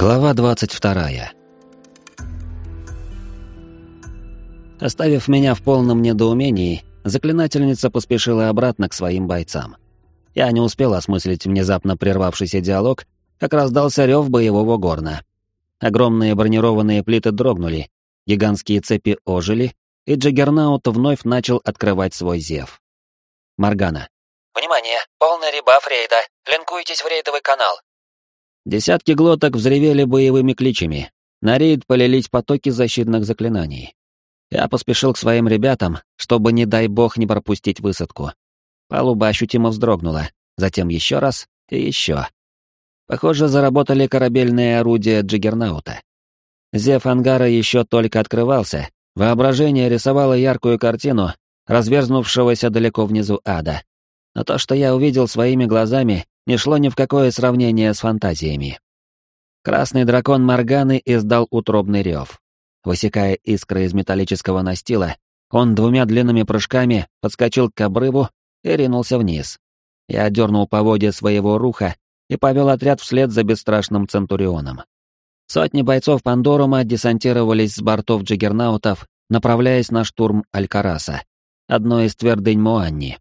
Глава 22. Оставив меня в полном недоумении, заклинательница поспешила обратно к своим бойцам. Я не успел осмыслить внезапно прервавшийся диалог, как раздался рев боевого горна. Огромные бронированные плиты дрогнули, гигантские цепи ожили, и Джаггернаут вновь начал открывать свой зев. Моргана. «Внимание! Полный ребаф рейда! Линкуйтесь в рейдовый канал! Десятки глоток взревели боевыми кличами. На рейд полились потоки защитных заклинаний. Я поспешил к своим ребятам, чтобы, не дай бог, не пропустить высадку. Палуба ощутимо вздрогнула, затем еще раз и еще. Похоже, заработали корабельные орудия Джиггернаута. Зев ангара еще только открывался, воображение рисовало яркую картину разверзнувшегося далеко внизу ада. Но то, что я увидел своими глазами, не шло ни в какое сравнение с фантазиями. Красный дракон Морганы издал утробный рев. Высекая искры из металлического настила, он двумя длинными прыжками подскочил к обрыву и ринулся вниз. Я дернул поводья своего руха и повел отряд вслед за бесстрашным Центурионом. Сотни бойцов Пандорума десантировались с бортов джиггернаутов, направляясь на штурм Алькараса, одной из твердынь Муанни.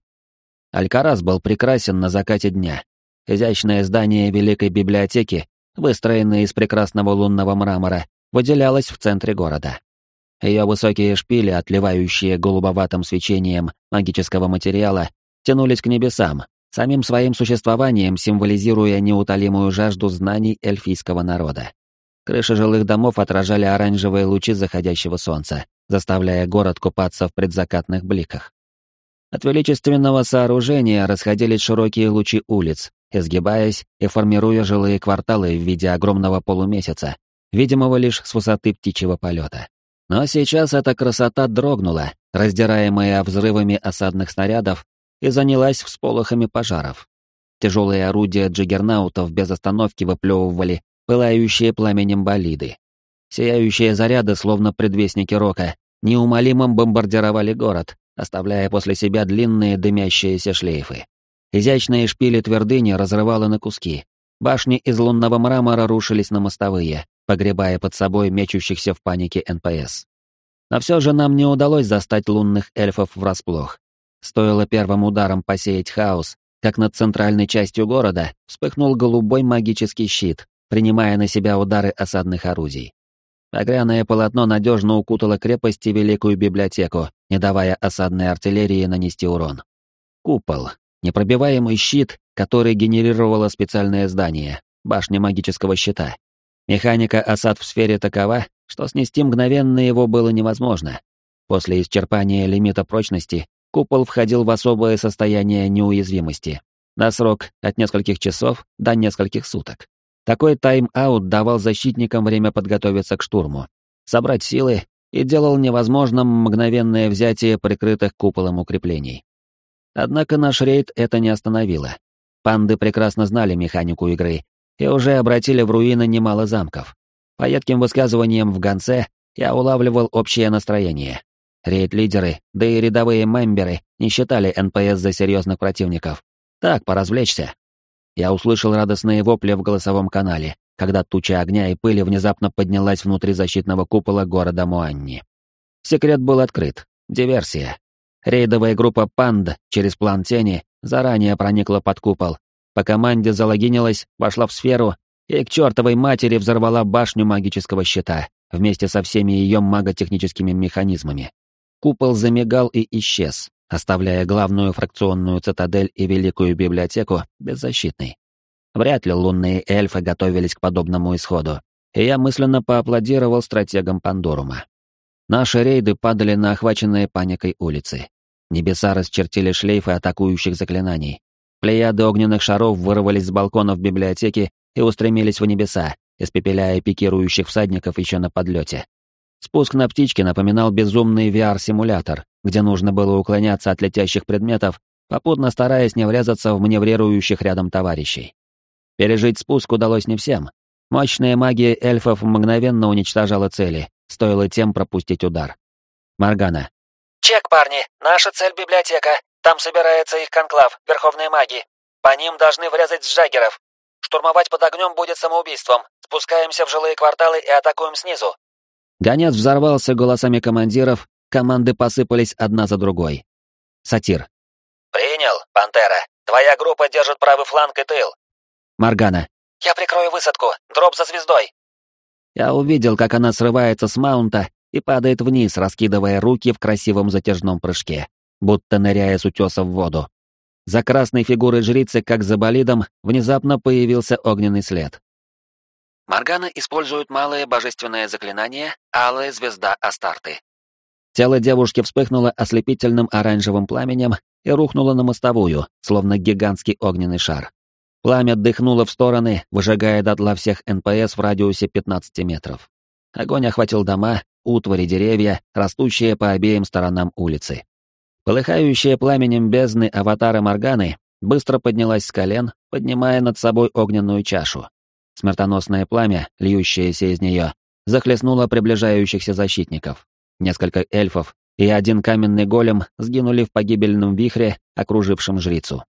Алькарас был прекрасен на закате дня. Изящное здание Великой библиотеки, выстроенное из прекрасного лунного мрамора, выделялось в центре города. Ее высокие шпили, отливающие голубоватым свечением магического материала, тянулись к небесам, самим своим существованием символизируя неутолимую жажду знаний эльфийского народа. Крыши жилых домов отражали оранжевые лучи заходящего солнца, заставляя город купаться в предзакатных бликах. От величественного сооружения расходились широкие лучи улиц, изгибаясь и формируя жилые кварталы в виде огромного полумесяца, видимого лишь с высоты птичьего полета. Но сейчас эта красота дрогнула, раздираемая взрывами осадных снарядов, и занялась всполохами пожаров. Тяжелые орудия джиггернаутов без остановки выплевывали пылающие пламенем болиды. Сияющие заряды, словно предвестники рока, неумолимо бомбардировали город, оставляя после себя длинные дымящиеся шлейфы. Изящные шпили твердыни разрывало на куски. Башни из лунного мрамора рушились на мостовые, погребая под собой мечущихся в панике НПС. Но все же нам не удалось застать лунных эльфов врасплох. Стоило первым ударам посеять хаос, как над центральной частью города вспыхнул голубой магический щит, принимая на себя удары осадных орудий. Огряное полотно надежно укутало крепость и великую библиотеку, не давая осадной артиллерии нанести урон. Купол, непробиваемый щит, который генерировало специальное здание, башня магического щита. Механика осад в сфере такова, что снести мгновенно его было невозможно. После исчерпания лимита прочности купол входил в особое состояние неуязвимости, на срок от нескольких часов до нескольких суток. Такой тайм-аут давал защитникам время подготовиться к штурму, собрать силы и делал невозможным мгновенное взятие прикрытых куполом укреплений. Однако наш рейд это не остановило. Панды прекрасно знали механику игры и уже обратили в руины немало замков. По едким высказываниям в гонце я улавливал общее настроение. Рейд-лидеры, да и рядовые мемберы не считали НПС за серьезных противников. Так, поразвлечься. Я услышал радостные вопли в голосовом канале, когда туча огня и пыли внезапно поднялась внутри защитного купола города Муанни. Секрет был открыт. Диверсия. Рейдовая группа «Панд» через план тени заранее проникла под купол. По команде залогинилась, вошла в сферу и к чертовой матери взорвала башню магического щита вместе со всеми ее маготехническими механизмами. Купол замигал и исчез, оставляя главную фракционную цитадель и великую библиотеку беззащитной. Вряд ли лунные эльфы готовились к подобному исходу, и я мысленно поаплодировал стратегам Пандорума. Наши рейды падали на охваченные паникой улицы. Небеса расчертили шлейфы атакующих заклинаний. Плеяды огненных шаров вырвались с балконов библиотеки и устремились в небеса, испепеляя пикирующих всадников еще на подлете. Спуск на птичке напоминал безумный VR-симулятор, где нужно было уклоняться от летящих предметов, попутно стараясь не врезаться в маневрирующих рядом товарищей. Пережить спуск удалось не всем. Мощная магия эльфов мгновенно уничтожала цели, стоило тем пропустить удар. Маргана. «Чек, парни, наша цель — библиотека. Там собирается их конклав, верховные маги. По ним должны врезать с джаггеров. Штурмовать под огнем будет самоубийством. Спускаемся в жилые кварталы и атакуем снизу!» Гонец взорвался голосами командиров, команды посыпались одна за другой. Сатир. «Принял, Пантера. Твоя группа держит правый фланг и тыл». Маргана. «Я прикрою высадку. Дроп за звездой». Я увидел, как она срывается с маунта и падает вниз, раскидывая руки в красивом затяжном прыжке, будто ныряя с утеса в воду. За красной фигурой жрицы, как за болидом, внезапно появился огненный след. Моргана использует малое божественное заклинание «Алая звезда Астарты». Тело девушки вспыхнуло ослепительным оранжевым пламенем и рухнуло на мостовую, словно гигантский огненный шар. Пламя дыхнуло в стороны, выжигая дотла всех НПС в радиусе 15 метров. Огонь охватил дома, утвари, деревья, растущие по обеим сторонам улицы. Полыхающая пламенем бездны аватара Морганы быстро поднялась с колен, поднимая над собой огненную чашу. Смертоносное пламя, льющееся из нее, захлестнуло приближающихся защитников. Несколько эльфов и один каменный голем сгинули в погибельном вихре, окружившем жрицу.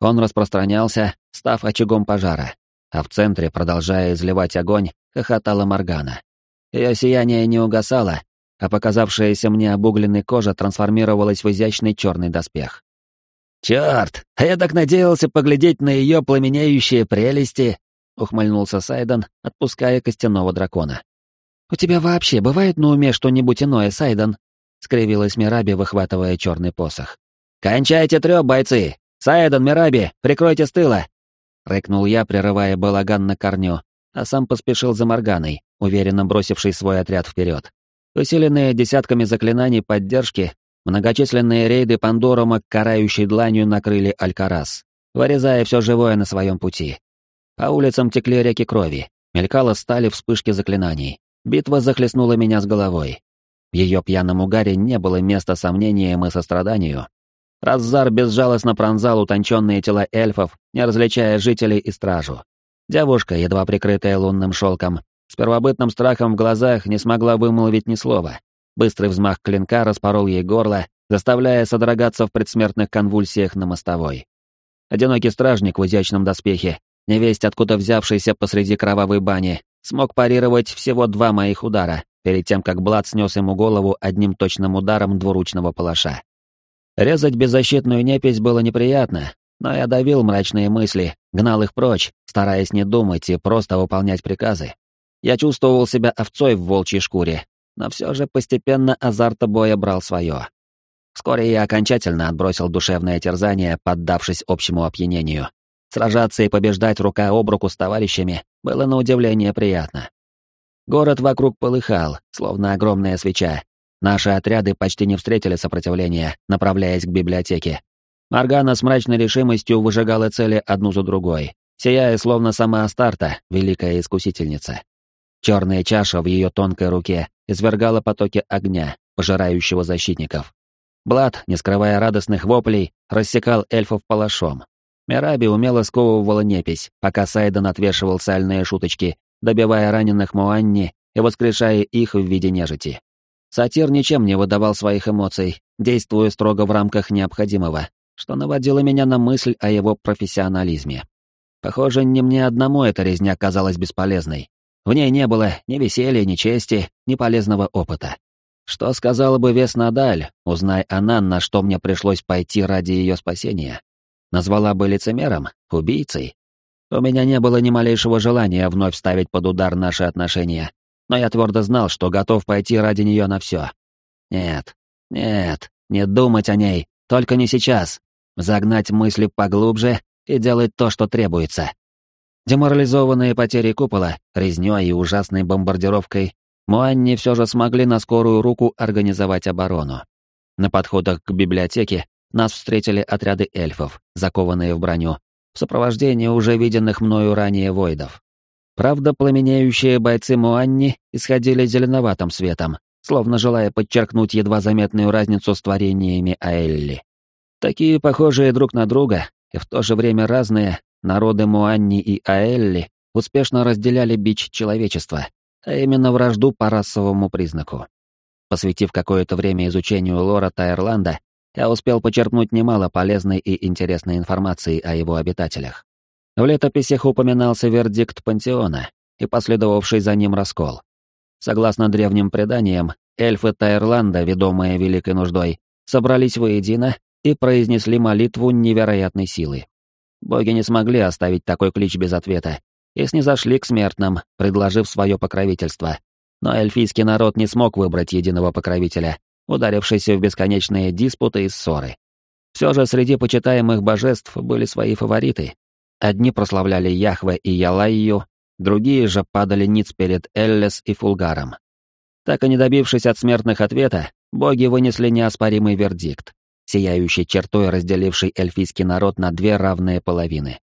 Он распространялся, став очагом пожара, а в центре, продолжая изливать огонь, хохотала Моргана. Ее сияние не угасало, а показавшаяся мне обугленной кожа трансформировалась в изящный черный доспех. «Черт, а я так надеялся поглядеть на ее пламенеющие прелести!» — ухмыльнулся Сайден, отпуская костяного дракона. «У тебя вообще бывает на уме что-нибудь иное, Сайден?» — скривилась Мираби, выхватывая черный посох. «Кончайте трёп, бойцы! Сайден, Мираби, прикройте с тыла!» — рыкнул я, прерывая балаган на корню, а сам поспешил за Морганой, уверенно бросивший свой отряд вперед. Усиленные десятками заклинаний поддержки, многочисленные рейды Пандорума карающей дланью накрыли Алькарас, вырезая все живое на своем пути. По улицам текли реки крови, мелькало стали вспышки заклинаний. Битва захлестнула меня с головой. В ее пьяном угаре не было места сомнениям и состраданию. Раззар безжалостно пронзал утонченные тела эльфов, не различая жителей и стражу. Девушка, едва прикрытая лунным шелком, с первобытным страхом в глазах не смогла вымолвить ни слова. Быстрый взмах клинка распорол ей горло, заставляя содрогаться в предсмертных конвульсиях на мостовой. Одинокий стражник в изящном доспехе, невесть откуда взявшийся посреди кровавой бани, смог парировать всего два моих удара, перед тем, как Блад снес ему голову одним точным ударом двуручного палаша. Резать беззащитную непись было неприятно, но я давил мрачные мысли, гнал их прочь, стараясь не думать и просто выполнять приказы. Я чувствовал себя овцой в волчьей шкуре, но все же постепенно азарта боя брал свое. Вскоре я окончательно отбросил душевное терзание, поддавшись общему опьянению. Сражаться и побеждать рука об руку с товарищами было на удивление приятно. Город вокруг полыхал, словно огромная свеча. Наши отряды почти не встретили сопротивления, направляясь к библиотеке. Моргана с мрачной решимостью выжигала цели одну за другой, сияя словно сама Астарта, великая искусительница. Черная чаша в ее тонкой руке извергала потоки огня, пожирающего защитников. Блад, не скрывая радостных воплей, рассекал эльфов палашом, Мираби умело сковывала непись, пока Сайден отвешивал сальные шуточки, добивая раненых Муанни и воскрешая их в виде нежити. Сатир ничем не выдавал своих эмоций, действуя строго в рамках необходимого, что наводило меня на мысль о его профессионализме. Похоже, не мне одному эта резня казалась бесполезной. В ней не было ни веселья, ни чести, ни полезного опыта. Что сказала бы Веснадаль, узнай она, на что мне пришлось пойти ради ее спасения? Назвала бы лицемером, убийцей. У меня не было ни малейшего желания вновь ставить под удар наши отношения, но я твердо знал, что готов пойти ради нее на все. Нет, нет, не думать о ней, только не сейчас. Загнать мысли поглубже и делать то, что требуется. Деморализованные потери купола, резнёй и ужасной бомбардировкой, Муанни все же смогли на скорую руку организовать оборону. На подходах к библиотеке нас встретили отряды эльфов, закованные в броню, в сопровождении уже виденных мною ранее войдов. Правда, пламенеющие бойцы Муанни исходили зеленоватым светом, словно желая подчеркнуть едва заметную разницу с творениями Аэлли. Такие похожие друг на друга и в то же время разные народы Муанни и Аэлли успешно разделяли бич человечества, а именно вражду по расовому признаку. Посвятив какое-то время изучению лора Тайрланда, я успел почерпнуть немало полезной и интересной информации о его обитателях. В летописях упоминался вердикт пантеона, и последовавший за ним раскол. Согласно древним преданиям, эльфы Тайрланда, ведомые великой нуждой, собрались воедино и произнесли молитву невероятной силы. Боги не смогли оставить такой клич без ответа и снизошли к смертным, предложив свое покровительство. Но эльфийский народ не смог выбрать единого покровителя, ударившийся в бесконечные диспуты и ссоры. Все же среди почитаемых божеств были свои фавориты. Одни прославляли Яхве и Ялайю, другие же падали ниц перед Эллес и Фулгаром. Так и не добившись от смертных ответа, боги вынесли неоспоримый вердикт, сияющий чертой разделивший эльфийский народ на две равные половины.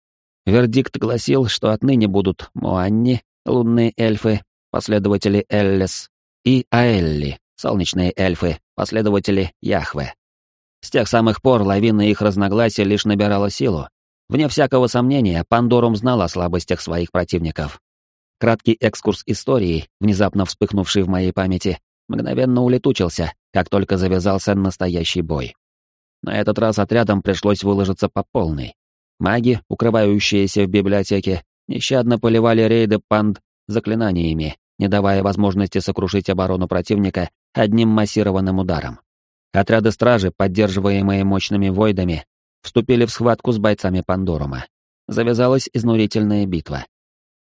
Вердикт гласил, что отныне будут Муанни, лунные эльфы, последователи Эллес, и Аэлли, солнечные эльфы, последователи Яхве. С тех самых пор лавина их разногласий лишь набирала силу. Вне всякого сомнения, Пандорум знал о слабостях своих противников. Краткий экскурс истории, внезапно вспыхнувший в моей памяти, мгновенно улетучился, как только завязался настоящий бой. На этот раз отрядам пришлось выложиться по полной. Маги, укрывающиеся в библиотеке, нещадно поливали рейды панд заклинаниями, не давая возможности сокрушить оборону противника одним массированным ударом. Отряды стражи, поддерживаемые мощными войдами, вступили в схватку с бойцами Пандорума. Завязалась изнурительная битва.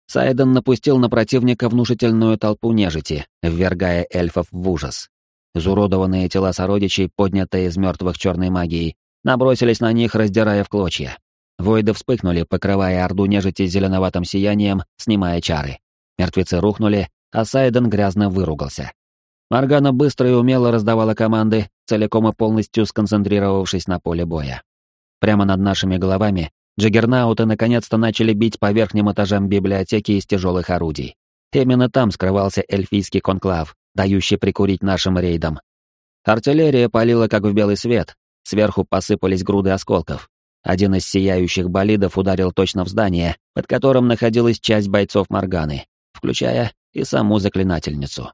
Сайден напустил на противника внушительную толпу нежити, ввергая эльфов в ужас. Изуродованные тела сородичей, поднятые из мертвых черной магией, набросились на них, раздирая в клочья. Войды вспыхнули, покрывая орду нежити зеленоватым сиянием, снимая чары. Мертвецы рухнули, а Сайден грязно выругался. Маргана быстро и умело раздавала команды, целиком и полностью сконцентрировавшись на поле боя. Прямо над нашими головами джиггернауты наконец-то начали бить по верхним этажам библиотеки из тяжелых орудий. Именно там скрывался эльфийский конклав, дающий прикурить нашим рейдам. Артиллерия палила как в белый свет, сверху посыпались груды осколков. Один из сияющих болидов ударил точно в здание, под которым находилась часть бойцов Морганы, включая и саму заклинательницу.